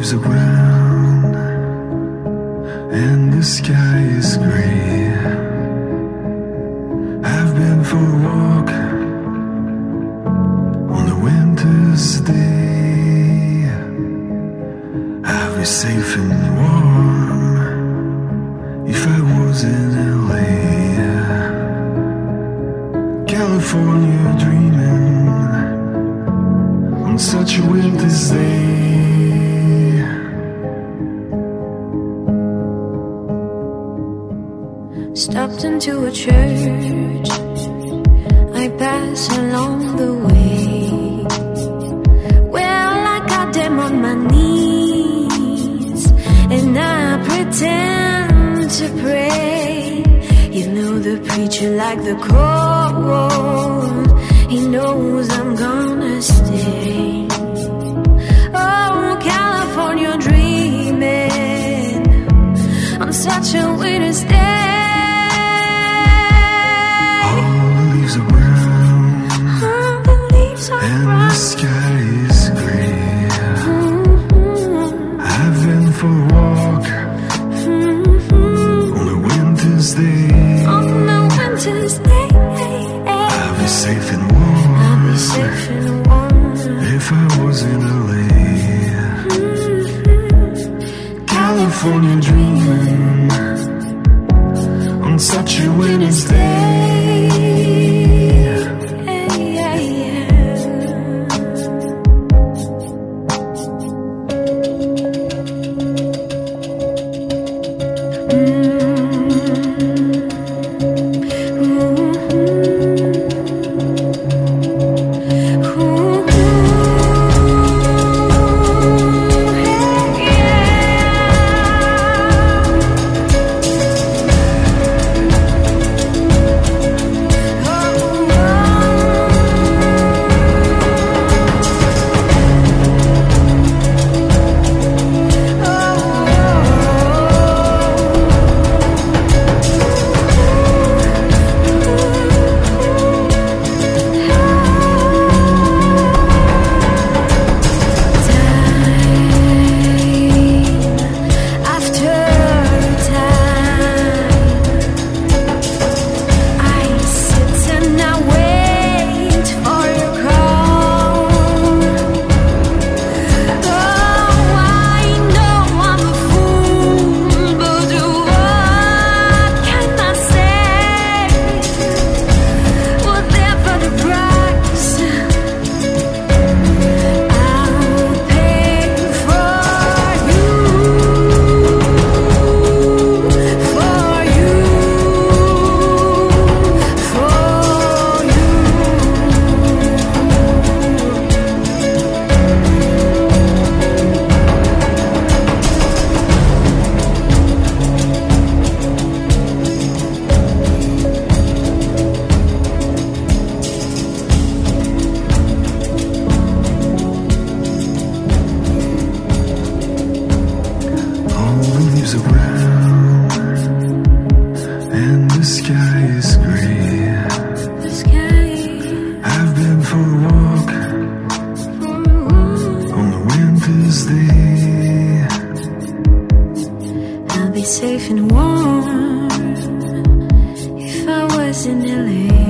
leaves are brown and the sky is gray. I've been for a walk on a winter's day. I'll be safe and warm if I was in LA. California dreaming on such a winter's day. Stopped into a church. I pass along the way. Well, I got them on my knees, and I pretend to pray. You know the preacher like the cold. He knows I'm gonna stay. Oh, California dreaming on such a winter's day. California dreaming on such a winter's day. in LA.